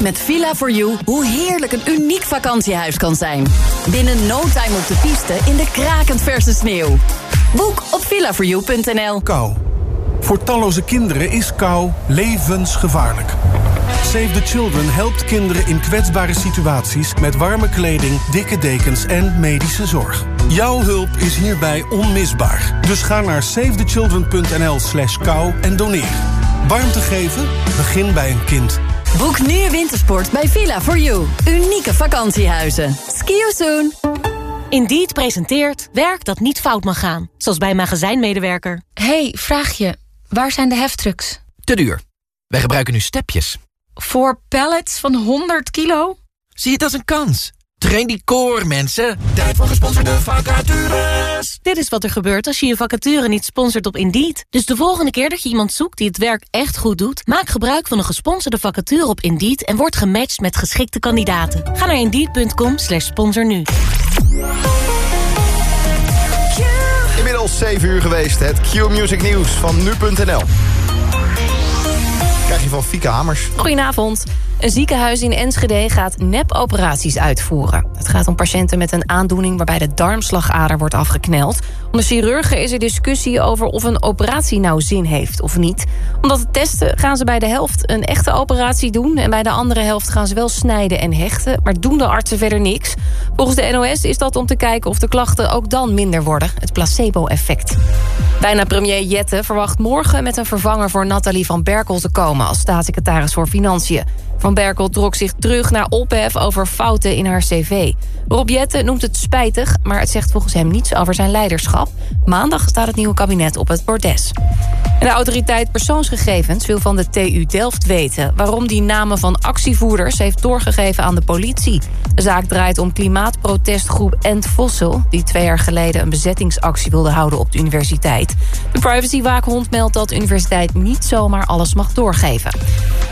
Met Villa4You hoe heerlijk een uniek vakantiehuis kan zijn. Binnen no time op de piste in de krakend verse sneeuw. Boek op villa4you.nl. Kou. Voor talloze kinderen is kou levensgevaarlijk. Save the Children helpt kinderen in kwetsbare situaties... met warme kleding, dikke dekens en medische zorg. Jouw hulp is hierbij onmisbaar. Dus ga naar savethechildren.nl slash kou en doneer. Warmte geven? Begin bij een kind. Boek nu wintersport bij Villa4You. Unieke vakantiehuizen. Ski you soon. Indeed presenteert werk dat niet fout mag gaan. Zoals bij magazijnmedewerker. hey, vraag je. Waar zijn de heftrucks? Te duur. Wij gebruiken nu stepjes. Voor pallets van 100 kilo? Zie het als een kans. Train die core, mensen. Tijd voor gesponsorde vacatures. Dit is wat er gebeurt als je je vacature niet sponsort op Indeed. Dus de volgende keer dat je iemand zoekt die het werk echt goed doet... maak gebruik van een gesponsorde vacature op Indeed... en word matcht met geschikte kandidaten. Ga naar Indeed.com slash sponsor nu. Inmiddels 7 uur geweest. Het Q-Music Nieuws van nu.nl. Krijg je van Fieke Hamers. Goedenavond. Een ziekenhuis in Enschede gaat nep-operaties uitvoeren. Het gaat om patiënten met een aandoening waarbij de darmslagader wordt afgekneld. Onder chirurgen is er discussie over of een operatie nou zin heeft of niet. Om dat te testen gaan ze bij de helft een echte operatie doen... en bij de andere helft gaan ze wel snijden en hechten... maar doen de artsen verder niks. Volgens de NOS is dat om te kijken of de klachten ook dan minder worden. Het placebo-effect. Bijna premier Jette verwacht morgen met een vervanger voor Nathalie van Berkel te komen... als staatssecretaris voor Financiën. Van Berkel trok zich terug naar ophef over fouten in haar cv. Rob Jette noemt het spijtig, maar het zegt volgens hem niets over zijn leiderschap. Maandag staat het nieuwe kabinet op het bordes. De autoriteit persoonsgegevens wil van de TU Delft weten... waarom die namen van actievoerders heeft doorgegeven aan de politie. De zaak draait om klimaatprotestgroep End Fossil... die twee jaar geleden een bezettingsactie wilde houden op de universiteit. De privacywaakhond meldt dat de universiteit niet zomaar alles mag doorgeven.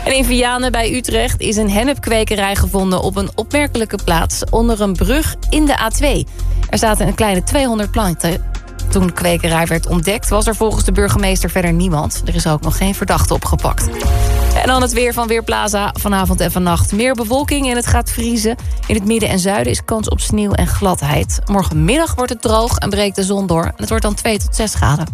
En in Vianen bij Utrecht is een hennepkwekerij gevonden... op een opmerkelijke plaats onder een brug in de A2. Er zaten een kleine 200 planten toen de kwekerij werd ontdekt... was er volgens de burgemeester verder niemand. Er is ook nog geen verdachte opgepakt. En dan het weer van Weerplaza. Vanavond en vannacht meer bewolking en het gaat vriezen. In het midden en zuiden is kans op sneeuw en gladheid. Morgenmiddag wordt het droog en breekt de zon door. Het wordt dan 2 tot 6 graden.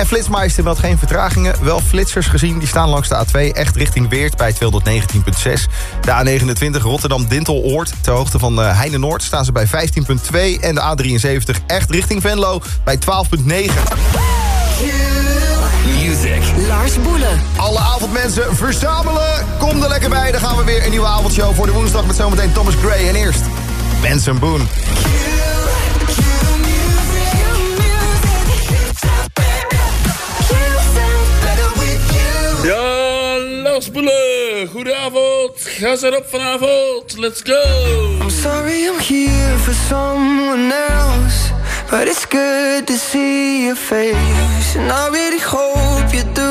En Flitsmeister meldt geen vertragingen. Wel flitsers gezien, die staan langs de A2 echt richting Weert bij 219.6. De A29 Rotterdam-Dintel-Oort ter hoogte van uh, Heine Noord staan ze bij 15.2. En de A73 echt richting Venlo bij 12.9. Music. Lars Boelen. Alle avondmensen verzamelen. Kom er lekker bij, dan gaan we weer een nieuwe avondshow voor de woensdag... met zometeen Thomas Gray. En eerst Benson Boone. Ja, Lars Boelen, goedenavond. Ga ze erop vanavond. Let's go. I'm sorry I'm here for someone else. But it's good to see your face. And I really hope you're doing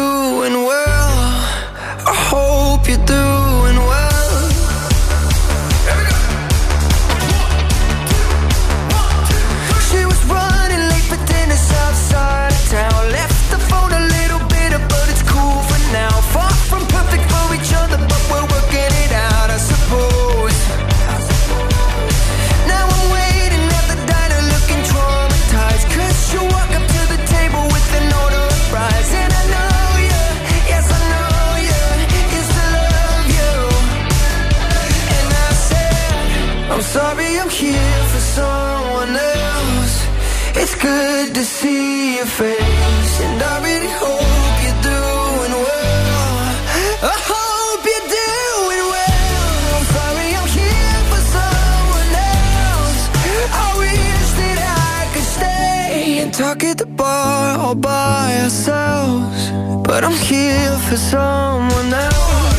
talk at the bar all by ourselves. But I'm here for someone else.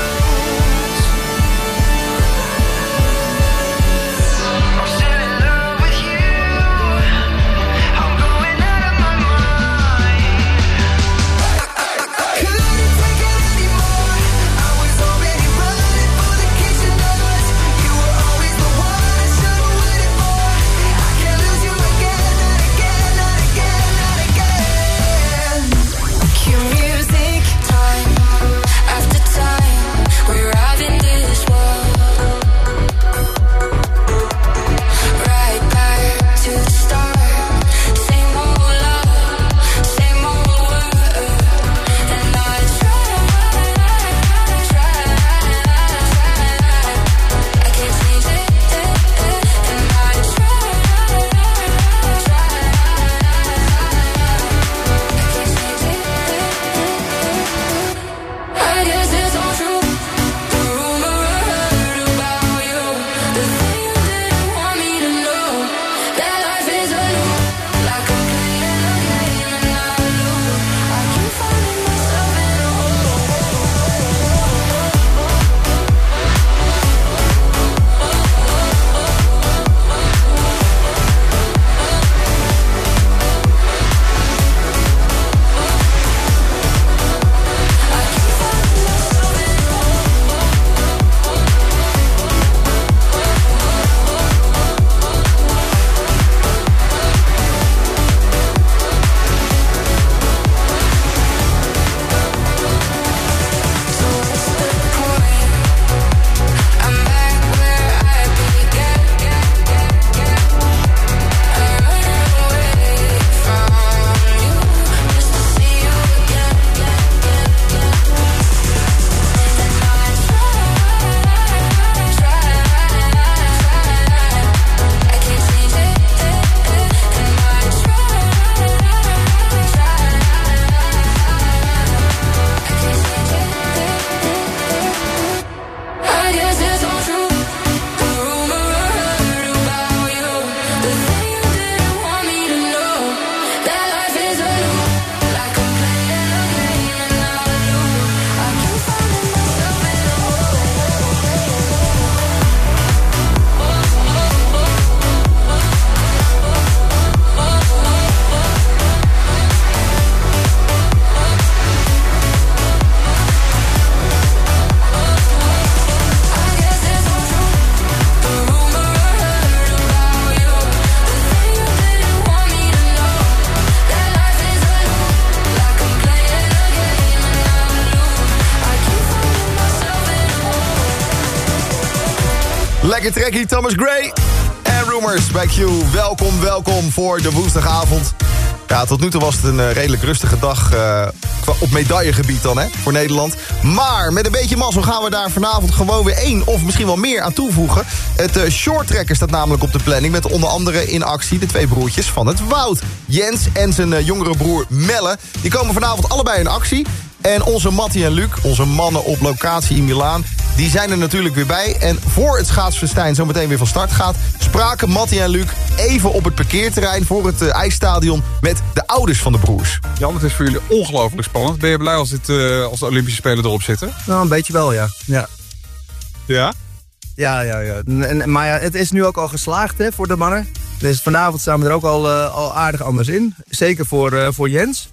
Trekkie, Thomas Gray. En Rumors bij Q. Welkom, welkom voor de woensdagavond. Ja, tot nu toe was het een eh, redelijk rustige dag eh, op medaillegebied dan, hè, voor Nederland. Maar met een beetje mazzel gaan we daar vanavond gewoon weer één of misschien wel meer aan toevoegen. Het eh shorttrekker staat namelijk op de planning met onder andere in actie de twee broertjes van het Woud. Jens en zijn jongere broer Melle. Die komen vanavond allebei in actie. En onze Mattie en Luc, onze mannen op locatie in Milaan... die zijn er natuurlijk weer bij. En voor het schaatsfestijn zo meteen weer van start gaat... spraken Mattie en Luc even op het parkeerterrein... voor het eh, ijsstadion met de ouders van de broers. Jan, het is voor jullie ongelooflijk spannend. Ben je blij als, dit, eh, als de Olympische Spelen erop zitten? Nou, een beetje wel, ja. Ja, Ja? ja, ja. ja. En, maar ja, het is nu ook al geslaagd hè, voor de mannen. Dus vanavond staan we er ook al, eh, al aardig anders in. Zeker voor, eh, voor Jens.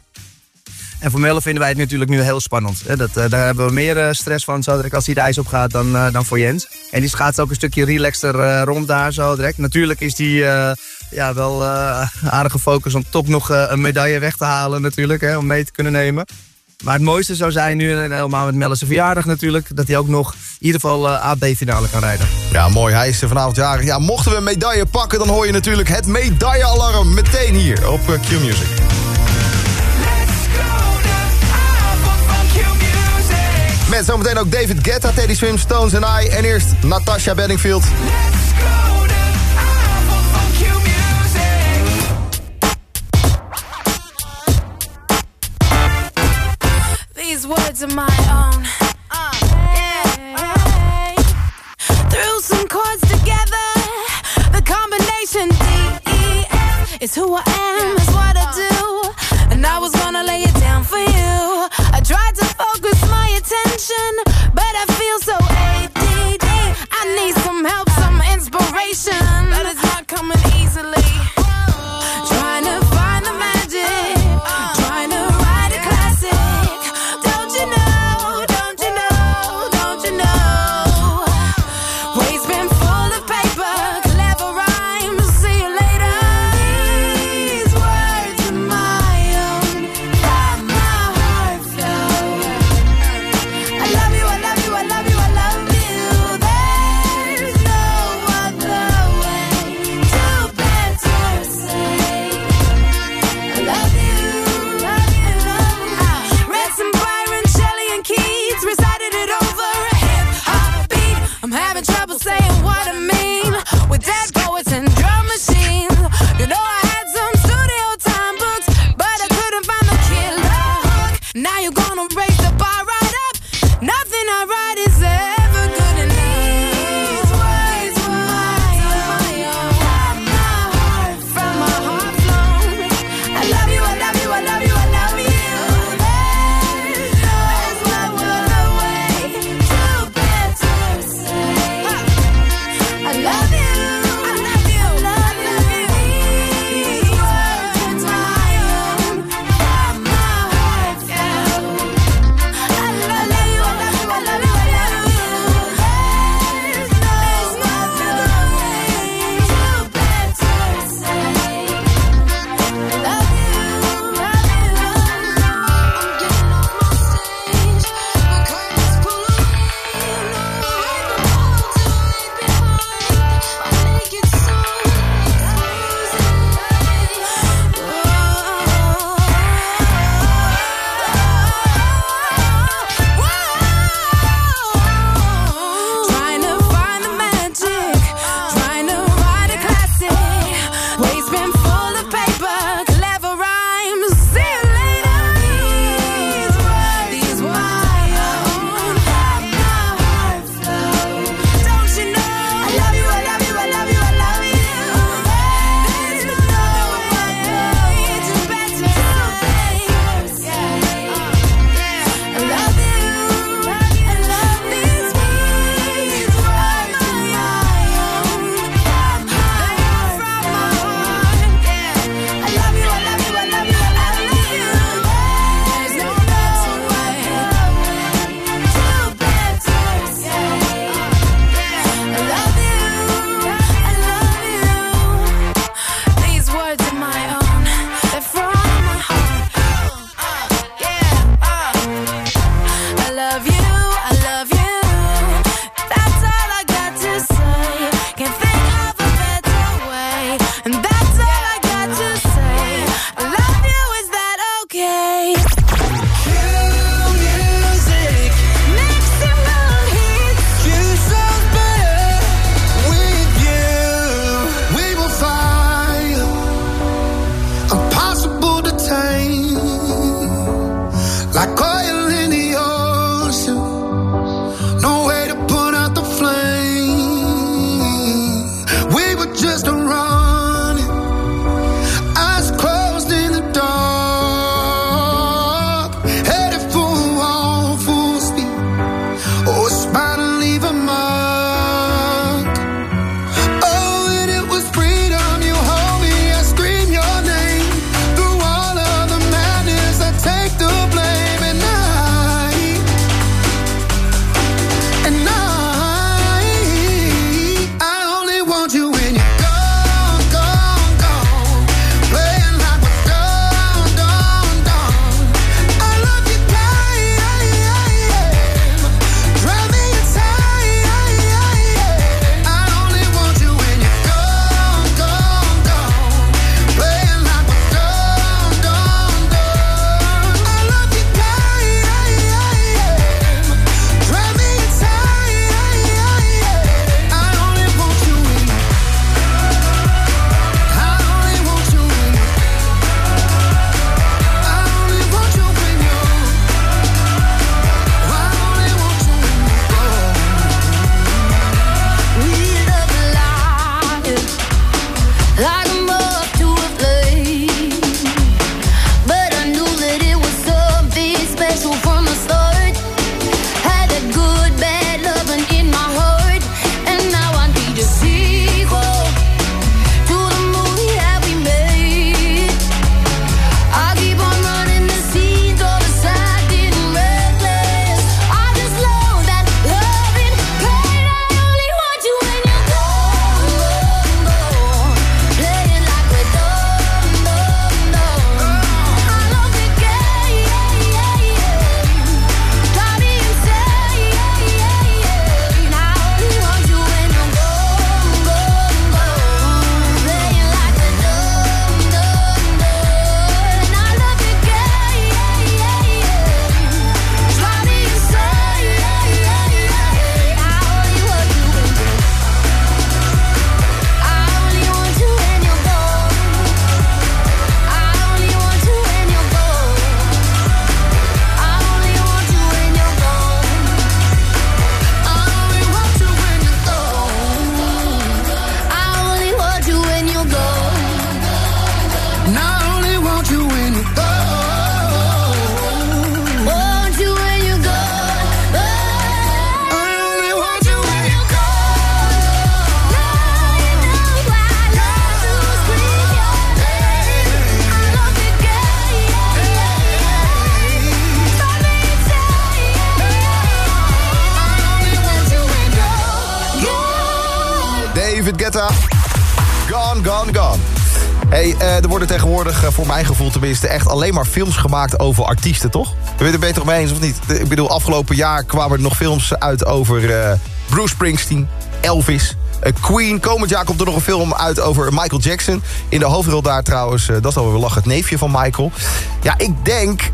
En voor Melle vinden wij het natuurlijk nu heel spannend. Dat, eh, daar hebben we meer eh, stress van zo als hij de ijs op gaat dan, eh, dan voor Jens. En die schaatst ook een stukje relaxter rond daar zo direct. Natuurlijk is die ja, wel eh aardig gefocust om toch nog een medaille weg te halen natuurlijk. Hè, om mee te kunnen nemen. Maar het mooiste zou zijn nu, helemaal met Melle's verjaardag natuurlijk... dat hij ook nog in ieder geval eh, AB-finale kan rijden. Ja, mooi. Hij is eh, vanavond jarig. Ja, mochten we een medaille pakken... dan hoor je natuurlijk het medaillealarm meteen hier op Q-Music. Met zometeen ook David Guetta, Teddy Swim, Stones en I. En eerst Natasha Bedingfield. These words are my own. Yeah. Threw some chords together. The combination D F is who I am, what I do. David attention, but I feel so ADD. I need some help, some inspiration, but it's not coming easily. Eh, er worden tegenwoordig, eh, voor mijn gevoel tenminste... echt alleen maar films gemaakt over artiesten, toch? Ben je er toch mee eens of niet? Ik bedoel, afgelopen jaar kwamen er nog films uit over eh, Bruce Springsteen, Elvis... Queen, komend jaar komt er nog een film uit over Michael Jackson. In de hoofdrol daar trouwens, dat is alweer lachen, het neefje van Michael. Ja, ik denk,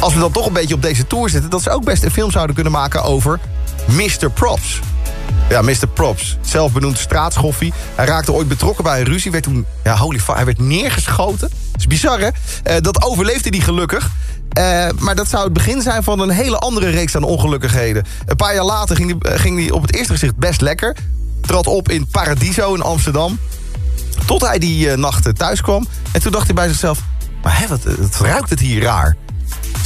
als we dan toch een beetje op deze tour zitten... dat ze ook best een film zouden kunnen maken over Mr. Props. Ja, Mr. Props. Zelfbenoemd straatschoffie. Hij raakte ooit betrokken bij een ruzie. Werd toen, ja, holy fuck, hij werd neergeschoten. Dat is bizar, hè? Eh, dat overleefde hij gelukkig. Eh, maar dat zou het begin zijn van een hele andere reeks aan ongelukkigheden. Een paar jaar later ging hij, ging op het eerste gezicht best lekker. Trad op in Paradiso in Amsterdam. Tot hij die eh, nacht thuis kwam. En toen dacht hij bij zichzelf... Maar hè, wat, wat ruikt het hier raar.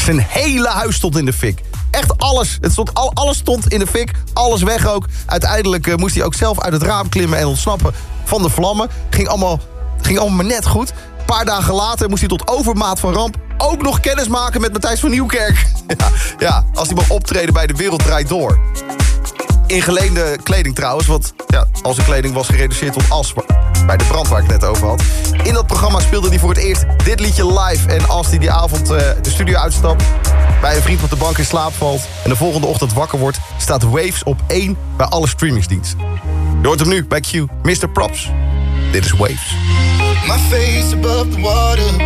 Zijn hele huis stond in de fik. Echt alles. Het stond, al, alles stond in de fik. Alles weg ook. Uiteindelijk eh, moest hij ook zelf uit het raam klimmen en ontsnappen van de vlammen. Ging allemaal, ging allemaal maar net goed. Een paar dagen later moest hij tot overmaat van ramp... ook nog kennis maken met Matthijs van Nieuwkerk. Ja, ja als hij mag optreden bij De Wereld Draait Door. In geleende kleding trouwens, want ja, al zijn kleding was gereduceerd tot as... bij de brand waar ik net over had. In dat programma speelde hij voor het eerst dit liedje live... en als hij die avond eh, de studio uitstapt... bij een vriend op de bank in slaap valt... en de volgende ochtend wakker wordt... staat Waves op 1 bij alle streamingsdiensten. Je hoort hem nu bij Q, Mr. Props. Dit is Waves. My face above the water.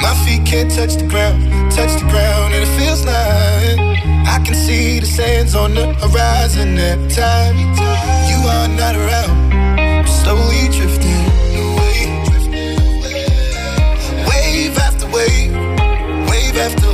My feet can't touch the ground, touch the ground, and it feels like I can see the sands on the horizon every time. You are not around. I'm slowly drifting away, wave after wave, wave after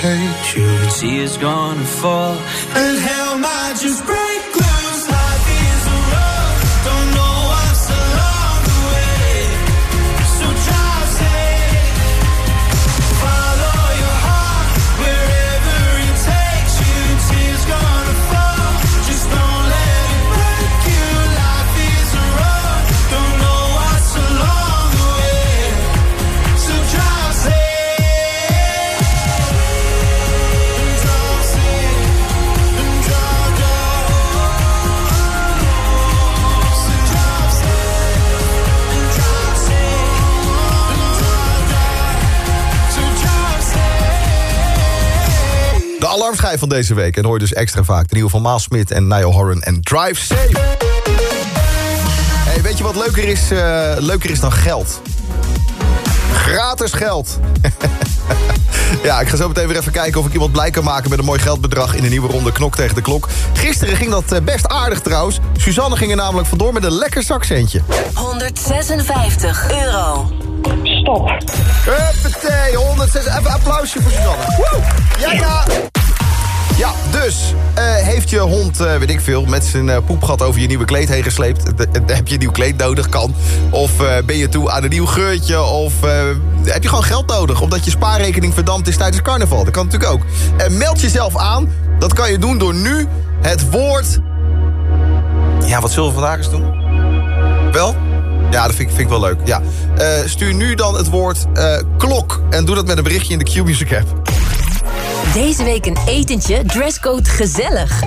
Takes you. Tears gonna fall, and hell might just break alarmschijf van deze week. En hoor je dus extra vaak. De nieuwe van Maal Smit en Niall Horan en Drive Safe. Hey, weet je wat leuker is, eh, leuker is dan geld? Gratis geld. ja, ik ga zo meteen weer even kijken of ik iemand blij kan maken... met een mooi geldbedrag in de nieuwe ronde Knok tegen de Klok. Gisteren ging dat eh, best aardig trouwens. Suzanne ging er namelijk vandoor met een lekker zakcentje. 156 euro. Stop. Huppatee, 106. Even applausje voor Suzanne. Woe! Ja, ja. Ja, dus eh, heeft je hond, eh, weet ik veel, met zijn eh, poepgat over je nieuwe kleed heen gesleept? Heb je een nieuw kleed nodig? Kan. Of ben je toe aan een nieuw geurtje? Of heb je gewoon geld nodig? Omdat je spaarrekening verdampt is tijdens carnaval? Dat kan natuurlijk ook. Meld jezelf aan. Dat kan je doen door nu het woord... Ja, wat zullen we vandaag eens doen? Wel? Ja, dat vind ik, vind ik wel leuk. Ja. Stuur nu dan het woord klok. En doe dat met een berichtje in de Q-Music app. Deze week een etentje, dresscode gezellig.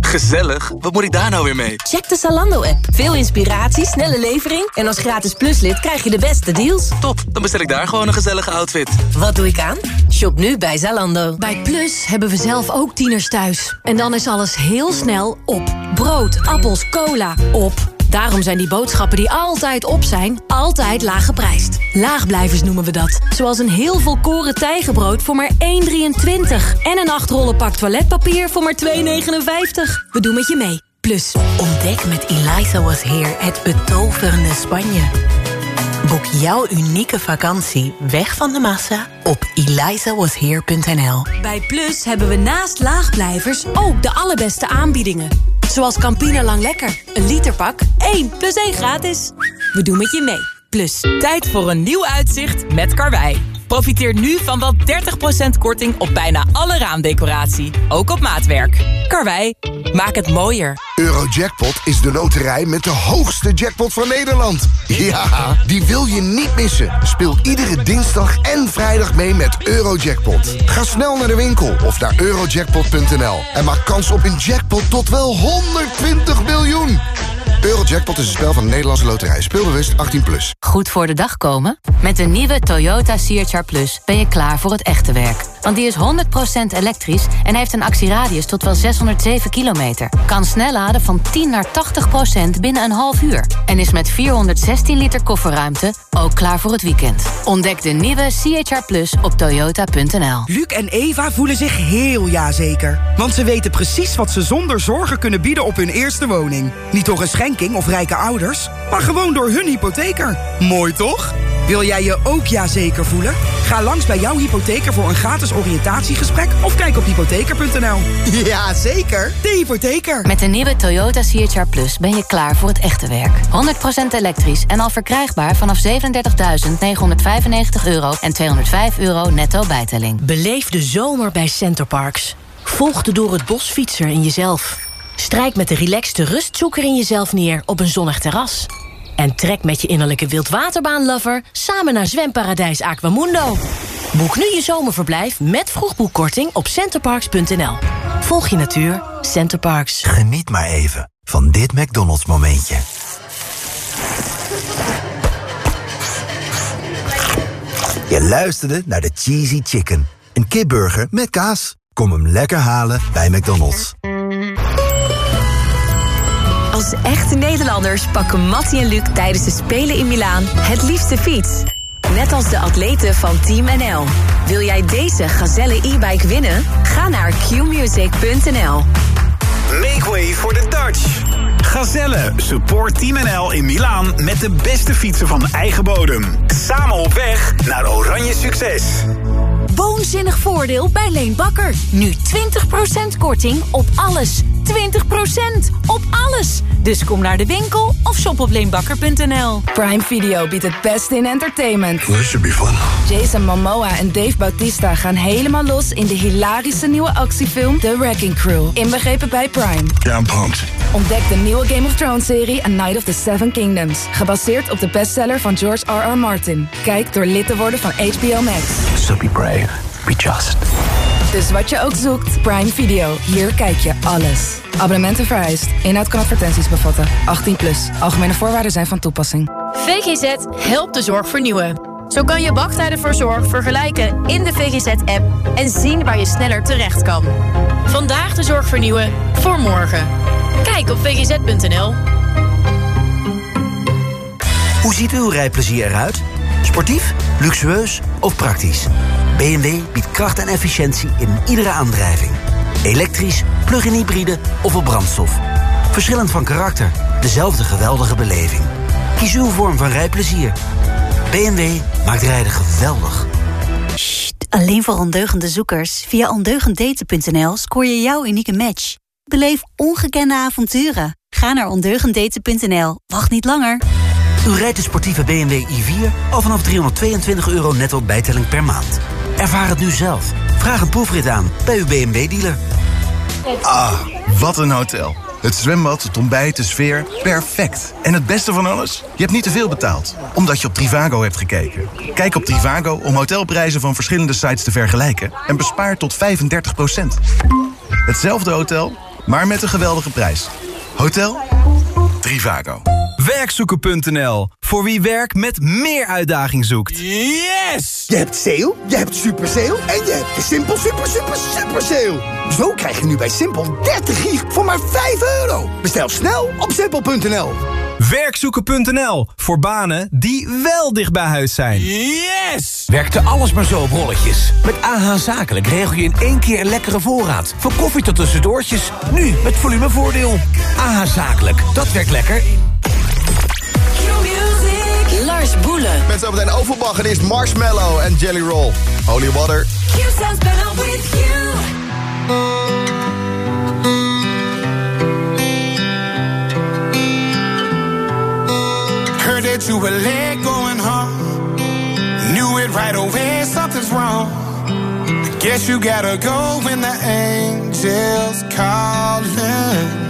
Gezellig? Wat moet ik daar nou weer mee? Check de Zalando-app. Veel inspiratie, snelle levering... en als gratis pluslid krijg je de beste deals. Top, dan bestel ik daar gewoon een gezellige outfit. Wat doe ik aan? Shop nu bij Zalando. Bij Plus hebben we zelf ook tieners thuis. En dan is alles heel snel op. Brood, appels, cola, op. Daarom zijn die boodschappen die altijd op zijn, altijd laag geprijsd. Laagblijvers noemen we dat. Zoals een heel volkoren tijgenbrood voor maar 1,23. En een 8 rollen pak toiletpapier voor maar 2,59. We doen met je mee. Plus. Ontdek met Eliza Was Here het betoverende Spanje. Boek jouw unieke vakantie weg van de massa op elizawasheer.nl. Bij Plus hebben we naast laagblijvers ook de allerbeste aanbiedingen. Zoals Campina Lang Lekker. Een literpak, 1 plus 1 gratis. We doen met je mee. Plus. Tijd voor een nieuw uitzicht met Karwei. Profiteer nu van wel 30% korting op bijna alle raamdecoratie. Ook op maatwerk. Karwei, maak het mooier. Eurojackpot is de loterij met de hoogste jackpot van Nederland. Ja, die wil je niet missen. Speel iedere dinsdag en vrijdag mee met Eurojackpot. Ga snel naar de winkel of naar eurojackpot.nl en maak kans op een jackpot tot wel 120 miljoen. Eurojackpot is een spel van de Nederlandse loterij. Speelbewust 18+. Plus. Goed voor de dag komen? Met de nieuwe Toyota CHR Plus ben je klaar voor het echte werk. Want die is 100% elektrisch en heeft een actieradius tot wel 607 kilometer. Kan snel laden van 10 naar 80% binnen een half uur. En is met 416 liter kofferruimte ook klaar voor het weekend. Ontdek de nieuwe CHR Plus op toyota.nl. Luc en Eva voelen zich heel jazeker. Want ze weten precies wat ze zonder zorgen kunnen bieden op hun eerste woning. Niet door een schenking of rijke ouders, maar gewoon door hun hypotheker. Mooi toch? Wil jij je ook jazeker voelen? Ga langs bij jouw hypotheker voor een gratis oriëntatiegesprek of kijk op hypotheker.nl. Ja, zeker. De hypotheker. Met de nieuwe Toyota CHR Plus ben je klaar voor het echte werk. 100% elektrisch en al verkrijgbaar vanaf 37.995 euro en 205 euro netto bijtelling. Beleef de zomer bij Centerparks. Volg de door het bos fietser in jezelf. Strijk met de relaxte rustzoeker in jezelf neer op een zonnig terras. En trek met je innerlijke wildwaterbaanlover samen naar zwemparadijs Aquamundo. Boek nu je zomerverblijf met vroegboekkorting op centerparks.nl. Volg je natuur, Centerparks. Geniet maar even van dit McDonald's momentje. Je luisterde naar de Cheesy Chicken. Een kipburger met kaas. Kom hem lekker halen bij McDonald's. Als echte Nederlanders pakken Mattie en Luc tijdens de Spelen in Milaan het liefste fiets. Net als de atleten van Team NL. Wil jij deze Gazelle e-bike winnen? Ga naar qmusic.nl. Make way voor de Dutch. Gazelle, support Team NL in Milaan met de beste fietsen van eigen bodem. Samen op weg naar oranje succes. Woonzinnig voordeel bij Leen Bakker. Nu 20% korting op alles. 20% op alles. Dus kom naar de winkel of shop op leenbakker.nl. Prime Video biedt het beste in entertainment. This should be fun. Jason Momoa en Dave Bautista gaan helemaal los in de hilarische nieuwe actiefilm The Wrecking Crew. Inbegrepen bij Prime. Yeah, I'm pumped. Ontdek de nieuwe Game of Thrones serie A Night of the Seven Kingdoms. Gebaseerd op de bestseller van George R.R. Martin. Kijk door lid te worden van HBO Max. So be brave, be just. Dus wat je ook zoekt, Prime Video. Hier kijk je alles. Abonnementen vereist. Inhoud kan advertenties bevatten. 18 plus. Algemene voorwaarden zijn van toepassing. VGZ helpt de zorg vernieuwen. Zo kan je wachttijden voor zorg vergelijken in de VGZ-app en zien waar je sneller terecht kan. Vandaag de zorg vernieuwen voor morgen. Kijk op vgz.nl. Hoe ziet uw rijplezier eruit? Sportief, luxueus of praktisch? BMW biedt kracht en efficiëntie in iedere aandrijving. Elektrisch, plug-in hybride of op brandstof. Verschillend van karakter, dezelfde geweldige beleving. Kies uw vorm van rijplezier. BMW maakt rijden geweldig. Alleen voor ondeugende zoekers. Via ondeugenddaten.nl scoor je jouw unieke match. Beleef ongekende avonturen. Ga naar ondeugenddaten.nl. Wacht niet langer. U rijdt de sportieve BMW i4 al vanaf 322 euro netto bijtelling per maand. Ervaar het nu zelf. Vraag een proefrit aan bij uw BMW-dealer. Ah, wat een hotel. Het zwembad, het ontbijt, de sfeer, perfect. En het beste van alles? Je hebt niet te veel betaald, omdat je op Trivago hebt gekeken. Kijk op Trivago om hotelprijzen van verschillende sites te vergelijken... en bespaar tot 35% Hetzelfde hotel, maar met een geweldige prijs. Hotel Trivago. Werkzoeken.nl. Voor wie werk met meer uitdaging zoekt. Yes! Je hebt sale, je hebt super sale en je hebt de Simpel super super super sale. Zo krijg je nu bij Simpel 30 gig voor maar 5 euro. Bestel snel op simpel.nl. Werkzoeken.nl. Voor banen die wel dicht bij huis zijn. Yes! Werkte alles maar zo op rolletjes. Met AH Zakelijk regel je in één keer een lekkere voorraad. Van koffie tot tussendoortjes. Nu met volumevoordeel. AH Zakelijk, dat werkt lekker. Lars Boelen. Met zometeen Overbach en eerst Marshmallow en Jelly Roll. Holy Water. You sounds better with you. Heard that you were late going home. Knew it right away, something's wrong. Guess you gotta go when the angels calling.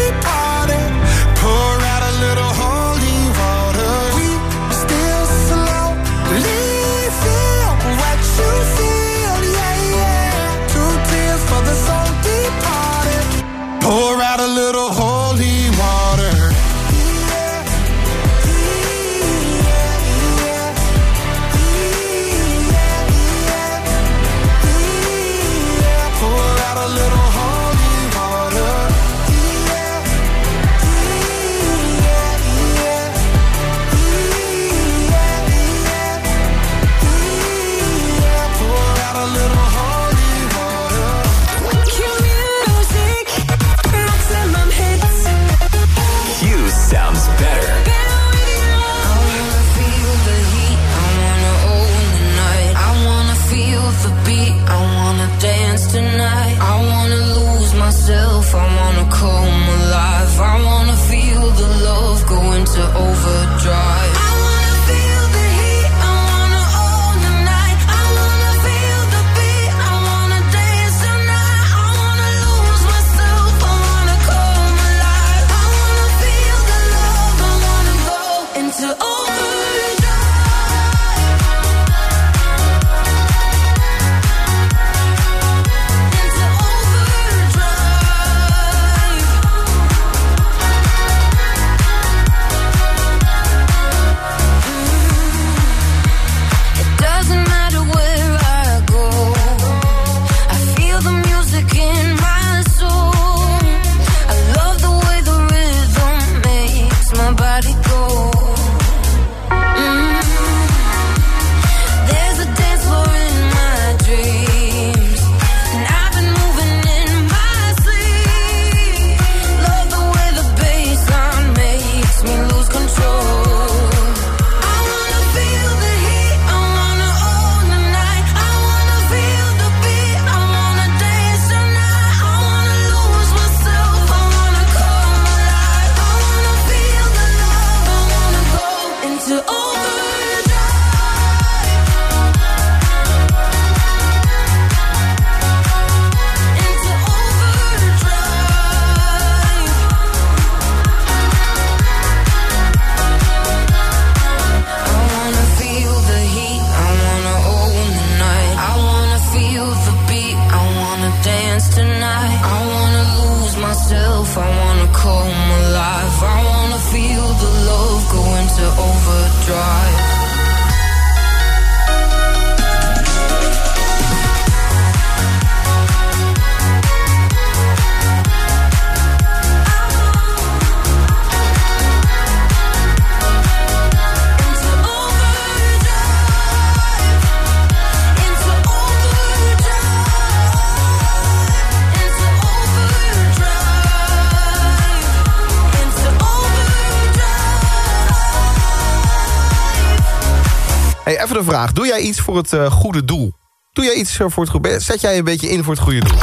een vraag. Doe jij iets voor het eh, goede doel? Doe jij iets eh, voor het goede... Zet jij een beetje in voor het goede doel?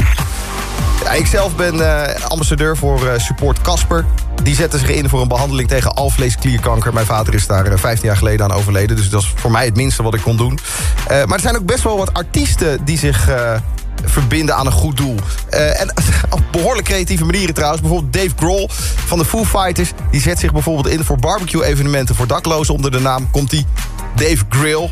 Ja, ik zelf ben eh, ambassadeur voor Support Casper. Die zetten zich in voor een behandeling tegen alvleesklierkanker. Mijn vader is daar eh, 15 jaar geleden aan overleden. Dus dat is voor mij het minste wat ik kon doen. Maar er zijn ook best wel wat artiesten die zich... verbinden aan een goed doel. En op behoorlijk creatieve manieren trouwens. Bijvoorbeeld Dave Grohl van de Foo Fighters... die zet zich bijvoorbeeld in voor barbecue-evenementen voor daklozen... onder de naam komt die Dave Grill.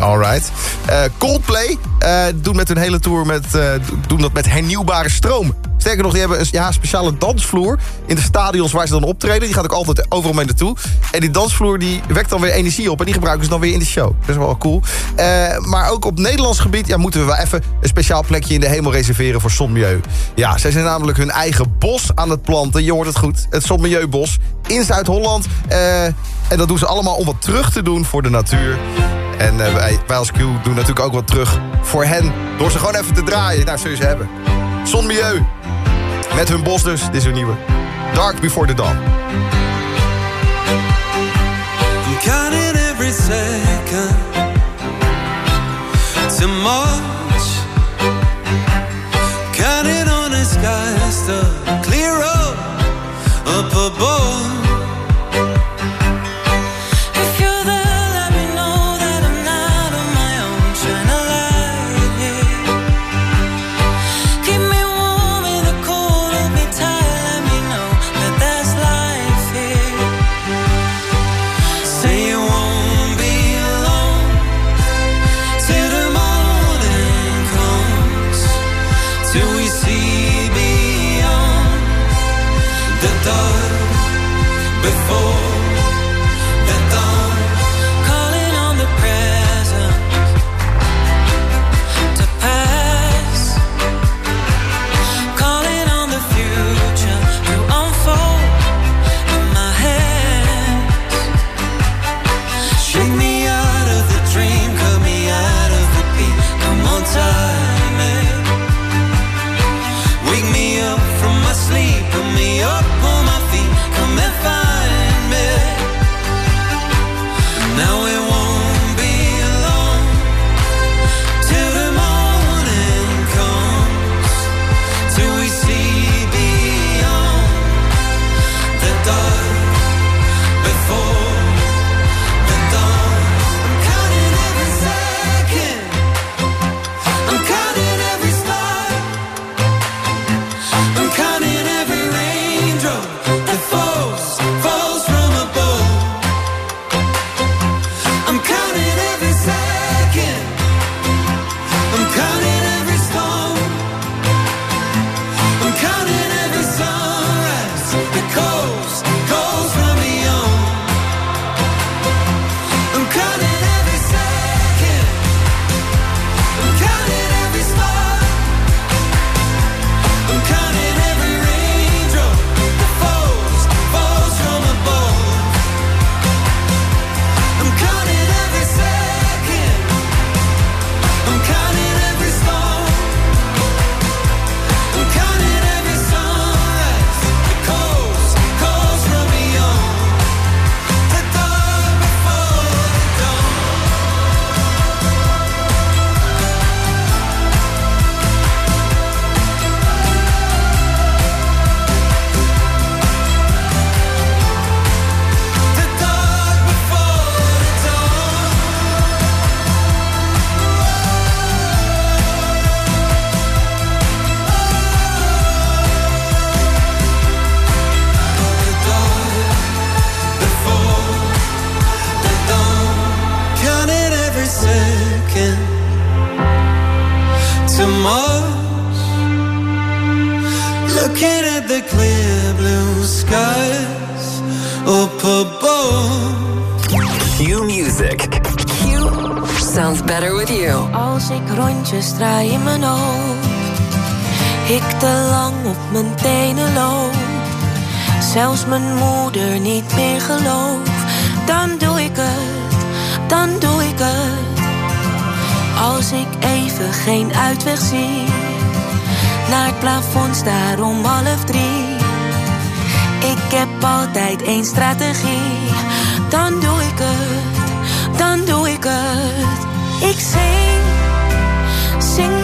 Alright. Eh, Coldplay eh, doen met hun hele tour met, eh, doen dat met hernieuwbare stroom. Sterker nog, die hebben een ja, speciale dansvloer in de stadions waar ze dan optreden. Die gaat ook altijd overal mee naartoe. En die dansvloer die wekt dan weer energie op en die gebruiken ze dan weer in de show. Dat is wel cool. Eh, maar ook op Nederlands gebied ja, moeten we wel even een speciaal plekje in de hemel reserveren voor Sonmieu. Ja, zij zijn namelijk hun eigen bos aan het planten. Je hoort het goed. Het Sonmilieubos in Zuid-Holland. Eh, en dat doen ze allemaal om wat terug te doen voor de natuur. En eh, wij, wij als Q doen natuurlijk ook wat terug voor hen. Door ze gewoon even te draaien. Nou, zul ze hebben. Sonmilieu. Met hun bos dus. Dit is hun nieuwe. Dark Before the Dawn. I'm counting every second. Too much. Counting on the skies to clear up up above. Looking at the clear blue skies up above. Q Music. Q sounds better with you. Als ik rondjes draai in mijn hoofd, ik te lang op mijn tenen loop, zelfs mijn moeder niet meer geloof, dan doe ik het, dan doe ik het. Als ik even geen uitweg zie, naar het plafond staar om half drie. Ik heb altijd één strategie, dan doe ik het, dan doe ik het. Ik zing, zing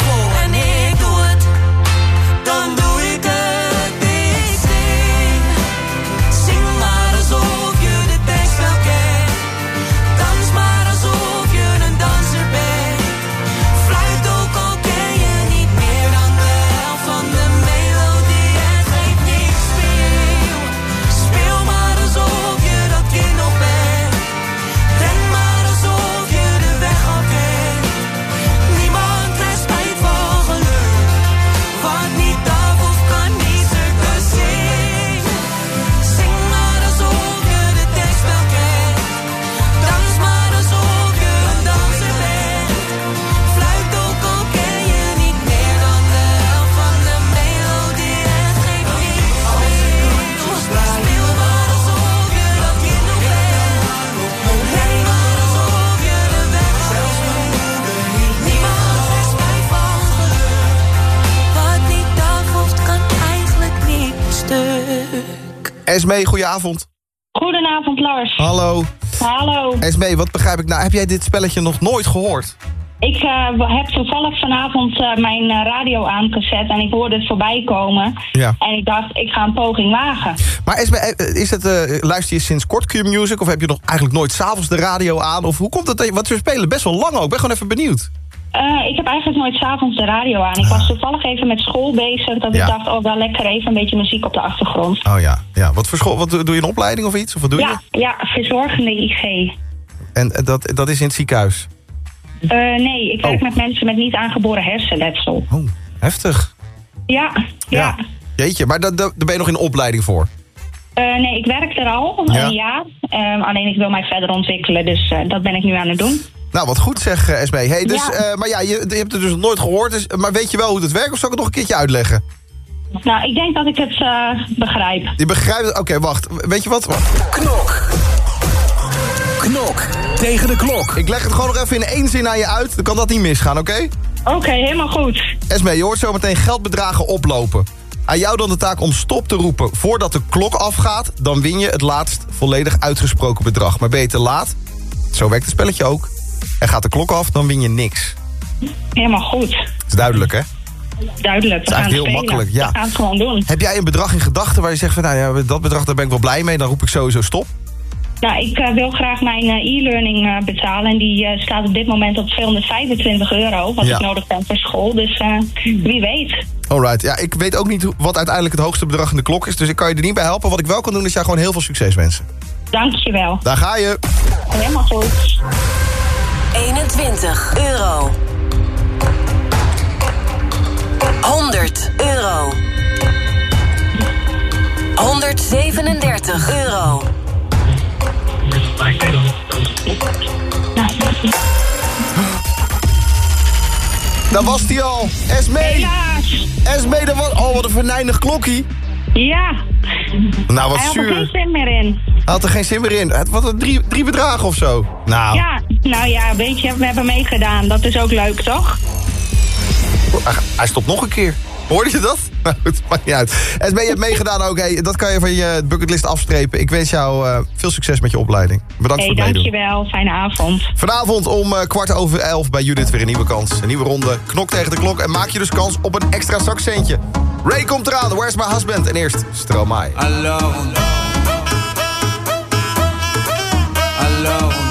Esmee, goedenavond. Goedenavond, Lars. Hallo. Hallo. Esmee, wat begrijp ik nou? Heb jij dit spelletje nog nooit gehoord? Ik eh, heb toevallig vanavond eh, mijn eh, radio aangezet en ik hoorde het voorbij komen. Ja. En ik dacht, ik ga een poging wagen. Maar Esmee, eh, is het, luister je sinds kort Q-Music... of heb je nog eigenlijk nooit s'avonds de radio aan? Of hoe komt het? dat Want we spelen best wel lang ook. Ik ben gewoon even benieuwd. Eh, ik heb eigenlijk nooit s'avonds de radio aan. Ik was toevallig even met school bezig. Dat Ja. ik dacht, oh, wel lekker even een beetje muziek op de achtergrond. Oh ja, ja. Wat voor school? Wat, doe je een opleiding of iets? Of wat doe je? Ja, ja, verzorgende IG. En eh, dat, dat is in het ziekenhuis. Eh, nee, ik werk Oh. met mensen met niet aangeboren hersenletsel. Heftig. Ja, ja. Jeetje, maar dat- dat- daar ben je nog in opleiding voor. Nee, ik werk er al Ja. een jaar. Eh, alleen ik wil mij verder ontwikkelen, dus dat ben ik nu aan het doen. Nou, wat goed zeg, eh, Esmee. Hey, dus, Ja. eh, maar ja, je, je hebt het dus nog nooit gehoord. Dus, maar weet je wel hoe het werkt of zal ik het nog een keertje uitleggen? Nou, ik denk dat ik het eh, begrijp. Je begrijpt het? Oké, wacht. Weet je wat? Knok. Knok tegen de klok. Ik leg het gewoon nog even in één zin aan je uit. Dan kan dat niet misgaan, oké? Oké, helemaal goed. Esmee, je hoort zo meteen geldbedragen oplopen. Aan jou dan de taak om stop te roepen voordat de klok afgaat. Dan win je het laatst volledig uitgesproken bedrag. Maar ben je te laat? Zo werkt het spelletje ook. En gaat de klok af, dan win je niks. Helemaal goed. Dat is duidelijk, hè? Duidelijk. We Dat is gaan eigenlijk heel spelen. makkelijk, ja. We gaan het gewoon doen. Heb jij een bedrag in gedachten waar je zegt van... nou ja, dat bedrag daar ben ik wel blij mee, dan roep ik sowieso stop? Nou, ik eh, wil graag mijn eh, e-learning eh, betalen. En die staat op dit moment op 225 euro. Wat Ja. ik nodig ben voor school. Dus wie weet. Alright, ja, ik weet ook niet wat uiteindelijk het hoogste bedrag in de klok is... dus ik kan je er niet bij helpen. Wat ik wel kan doen is jou gewoon heel veel succes wensen. Dankjewel. Daar ga je. Helemaal goed. 21 euro. 100 euro. 137 euro. Daar was die al. Esmee. Esmee, dat was... Oh, wat een venijnig klokkie. Ja. Nou, wat Hij had er geen zin meer in. Hij had er geen zin meer in. Het- Wat een drie, drie bedragen of zo. Nou, Ja, nou ja, weet je, we hebben meegedaan. Dat is ook leuk, toch? hij, hij stopt nog een keer. Hoorde je dat? Nou, het maakt niet uit. Esmee, je hebt meegedaan ook. Hey, dat kan je van je bucketlist afstrepen. Ik wens jou eh, veel succes met je opleiding. Bedankt hey, voor het meedoen. dankjewel. Fijne avond. Vanavond om eh, kwart over elf bij Judith weer een nieuwe kans. Een nieuwe ronde. Knok tegen de klok en maak je dus kans op een extra zakcentje. Ray komt eraan. Where's my husband? En eerst Stromae. Alors, alors,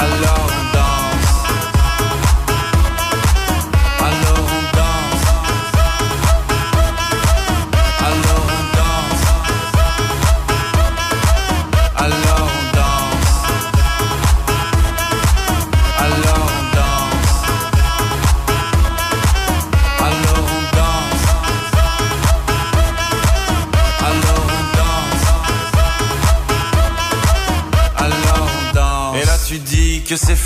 alone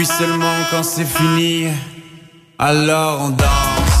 Puis seulement quand c'est fini, alors on danse.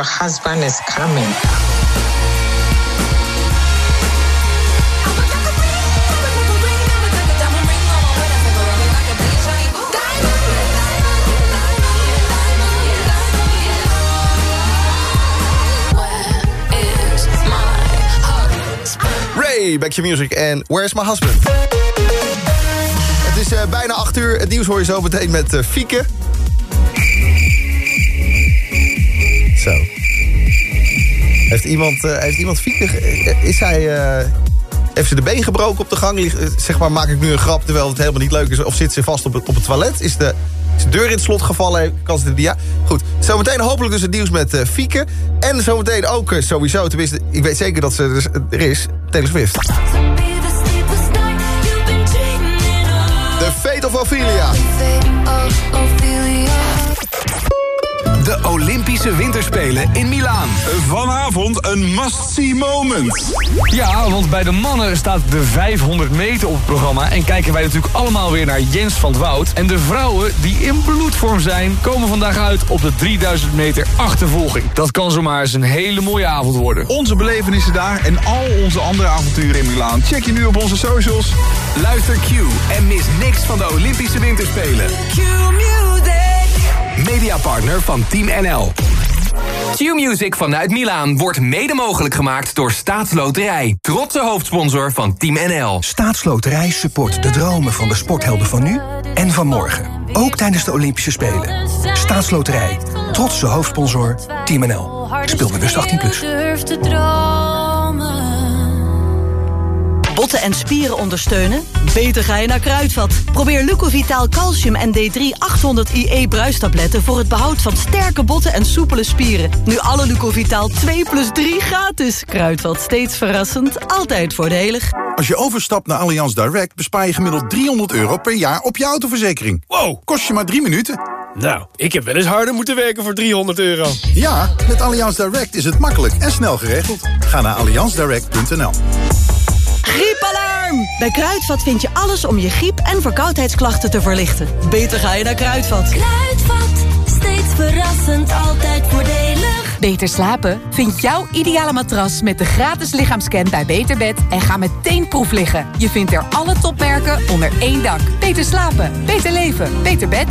your husband is coming. Ray, Back Music en is My Husband? Het is eh, bijna acht uur. Het nieuws hoor je zo meteen met uh, Fieke. Zo. Heeft iemand, uh, heeft iemand fietsen... Eh, is hij... Eh, heeft ze de been gebroken op de gang? Zeg maar, maak ik nu een grap terwijl het helemaal niet leuk is? Of zit ze vast op het, op het toilet? Is de, deur in het slot gevallen? Kan ze de ja? Goed, zometeen hopelijk dus het nieuws met uh, Fieke. En zometeen ook sowieso, tenminste, ik weet zeker dat ze er is, Taylor Swift. The Fate of Ophelia de Olympische Winterspelen in Milaan. Vanavond een must-see moment. Ja, want bij de mannen staat de 500 meter op het programma... en kijken wij natuurlijk allemaal weer naar Jens van het Woud. En de vrouwen die in bloedvorm zijn... komen vandaag uit op de 3000 meter achtervolging. Dat kan zomaar eens een hele mooie avond worden. Onze belevenissen daar en al onze andere avonturen in Milaan... check je nu op onze socials. Luister Q en mis niks van de Olympische Winterspelen. Q mediapartner van Team NL. Q-Music vanuit Milaan wordt mede mogelijk gemaakt door Staatsloterij. Trotse hoofdsponsor van Team NL. Staatsloterij support de dromen van de sporthelden van nu en van morgen. Ook tijdens de Olympische Spelen. Staatsloterij. Trotse hoofdsponsor Team NL. Speel bewust 18+. Plus. Botten en spieren ondersteunen? Beter ga je naar Kruidvat. Probeer Lucovitaal Calcium en D3 800 IE bruistabletten... voor het behoud van sterke botten en soepele spieren. Nu alle Lucovitaal 2 plus 3 gratis. Kruidvat, steeds verrassend, altijd voordelig. Als je overstapt naar Allianz Direct bespaar je gemiddeld 300 euro per jaar op je autoverzekering. Wow, kost je maar drie minuten. Nou, ik heb wel eens harder moeten werken voor 300 euro. Ja, met Allianz Direct is het makkelijk en snel geregeld. Ga naar allianzdirect.nl. Griepalarm! Bij Kruidvat vind je alles om je griep- en verkoudheidsklachten te verlichten. Beter ga je naar Kruidvat. Kruidvat, steeds verrassend, altijd voordelig. Beter slapen? Vind jouw ideale matras met de gratis lichaamscan bij Beterbed en ga meteen proef liggen. Je vindt er alle topmerken onder één dak. Beter slapen, beter leven, beter bed.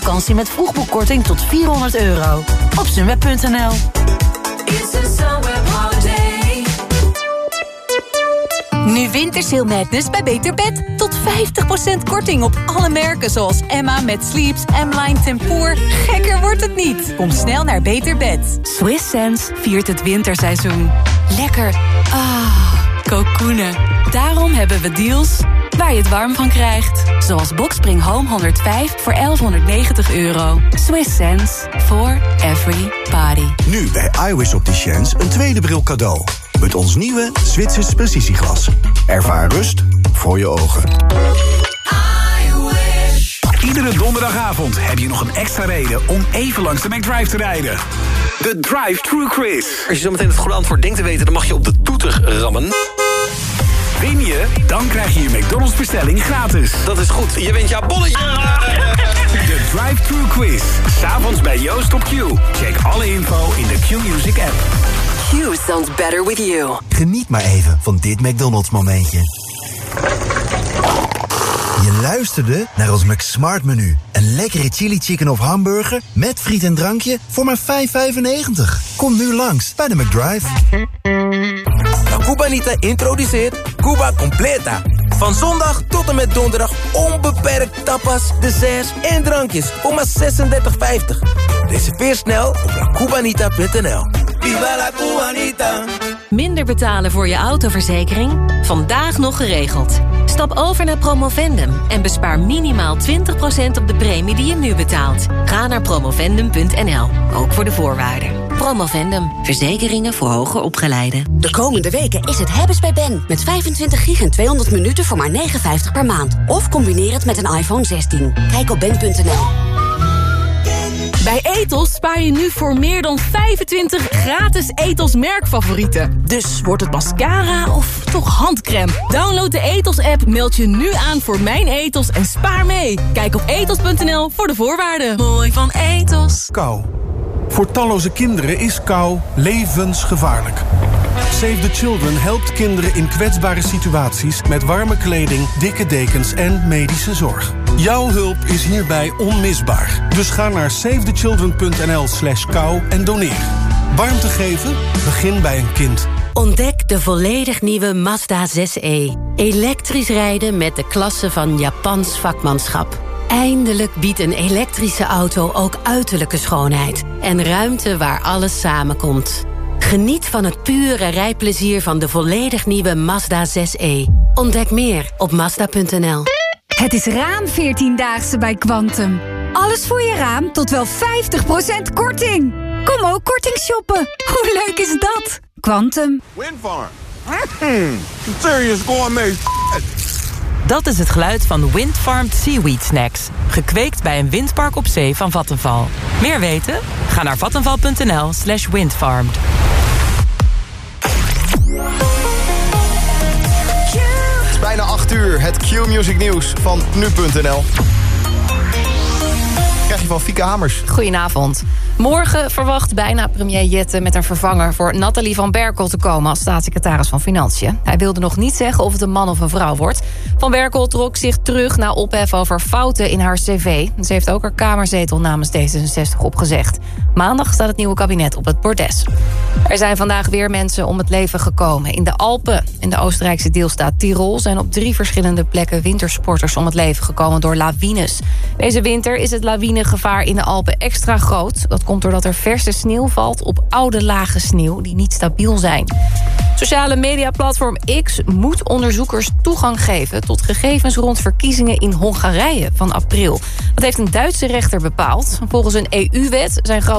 Vakantie met vroegboekkorting tot 400 euro. Op sunweb.nl Nu Wintersail Madness bij Beter Bed. Tot 50% korting op alle merken zoals Emma met Sleeps, M-Line Tempoor. Gekker wordt het niet. Kom snel naar Beter Bed. Swiss Sense viert het winterseizoen. Lekker. Ah, kokoenen. Daarom hebben we deals waar je het warm van krijgt. Zoals Boxspring Home 105 voor 1190 euro. Swiss sense for every party. Nu bij iWis Opticians een tweede bril cadeau. Met ons nieuwe Zwitsers precisieglas. Ervaar rust voor je ogen. Iedere donderdagavond heb je nog een extra reden om even langs de McDrive te rijden. De Drive-Thru Quiz. Als je zometeen het goede antwoord denkt te weten... dan mag je op de toeter rammen. Win je, dan krijg je je McDonald's bestelling gratis. Dat is goed. Je wint jouw bonnetje. De Drive-Thru Quiz. S'avonds bij Joost op Q. Check alle info in de Q-Music app. Q sounds better with you. Geniet maar even van dit McDonald's momentje. Je luisterde naar ons McSmart menu. Een lekkere chili chicken of hamburger met friet en drankje voor maar 5,95. Kom nu langs bij de McDrive. La Cubanita introduceert Cuba Completa. Van zondag tot en met donderdag onbeperkt tapas, desserts en drankjes voor maar 36,50. Reserveer snel op lacubanita.nl. Viva la Cubanita! Minder betalen voor je autoverzekering? Vandaag nog geregeld. Stap over naar Promovendum en bespaar minimaal 20% op de premie die je nu betaalt. Ga naar promovendum.nl, ook voor de voorwaarden. Promovendum, verzekeringen voor hoger opgeleiden. De komende weken is het hebben's bij Ben. Met 25 gig en 200 minuten voor maar 59 per maand. Of combineer het met een iPhone 16. Kijk op ben.nl. Bij Etos spaar je nu voor meer dan 25 gratis Etos merkfavorieten. Dus wordt het mascara of toch handcrème? Download de Etos-app, meld je nu aan voor Mijn Etos en spaar mee. Kijk op etos.nl voor de voorwaarden. Mooi van Etos. Kou. Voor talloze kinderen is kou levensgevaarlijk. Save the Children helpt kinderen in kwetsbare situaties... met warme kleding, dikke dekens en medische zorg. Jouw hulp is hierbij onmisbaar. Dus ga naar savethechildren.nl slash kou en doneer. Warmte geven? Begin bij een kind. Ontdek de volledig nieuwe Mazda 6e. Elektrisch rijden met de klasse van Japans vakmanschap. Eindelijk biedt een elektrische auto ook uiterlijke schoonheid. En ruimte waar alles samenkomt. Geniet van het pure rijplezier van de volledig nieuwe Mazda 6e. Ontdek meer op Mazda.nl. Het is raam 14-daagse bij Quantum. Alles voor je raam tot wel 50% korting. Kom ook korting shoppen. Hoe leuk is dat? Quantum. Windfarm. Mm, serious gourmet Dat is het geluid van Windfarmed Seaweed Snacks. Gekweekt bij een windpark op zee van Vattenval. Meer weten? Ga naar vattenval.nl slash windfarmed. Het Q-Music nieuws van nu.nl. krijg je van Fieke Hamers. Goedenavond. Morgen verwacht bijna premier Jette met een vervanger... voor Nathalie van Berkel te komen als staatssecretaris van Financiën. Hij wilde nog niet zeggen of het een man of een vrouw wordt. Van Berkel trok zich terug na ophef over fouten in haar cv. Ze heeft ook haar kamerzetel namens D66 opgezegd. Maandag staat het nieuwe kabinet op het bordes. Er zijn vandaag weer mensen om het leven gekomen. In de Alpen, in de Oostenrijkse deelstaat Tirol... zijn op drie verschillende plekken wintersporters om het leven gekomen door lawines. Deze winter is het lawinegevaar in de Alpen extra groot. Dat komt doordat er verse sneeuw valt op oude lage sneeuw... die niet stabiel zijn. Sociale mediaplatform X moet onderzoekers toegang geven... tot gegevens rond verkiezingen in Hongarije van april. Dat heeft een Duitse rechter bepaald. Volgens een EU-wet zijn grote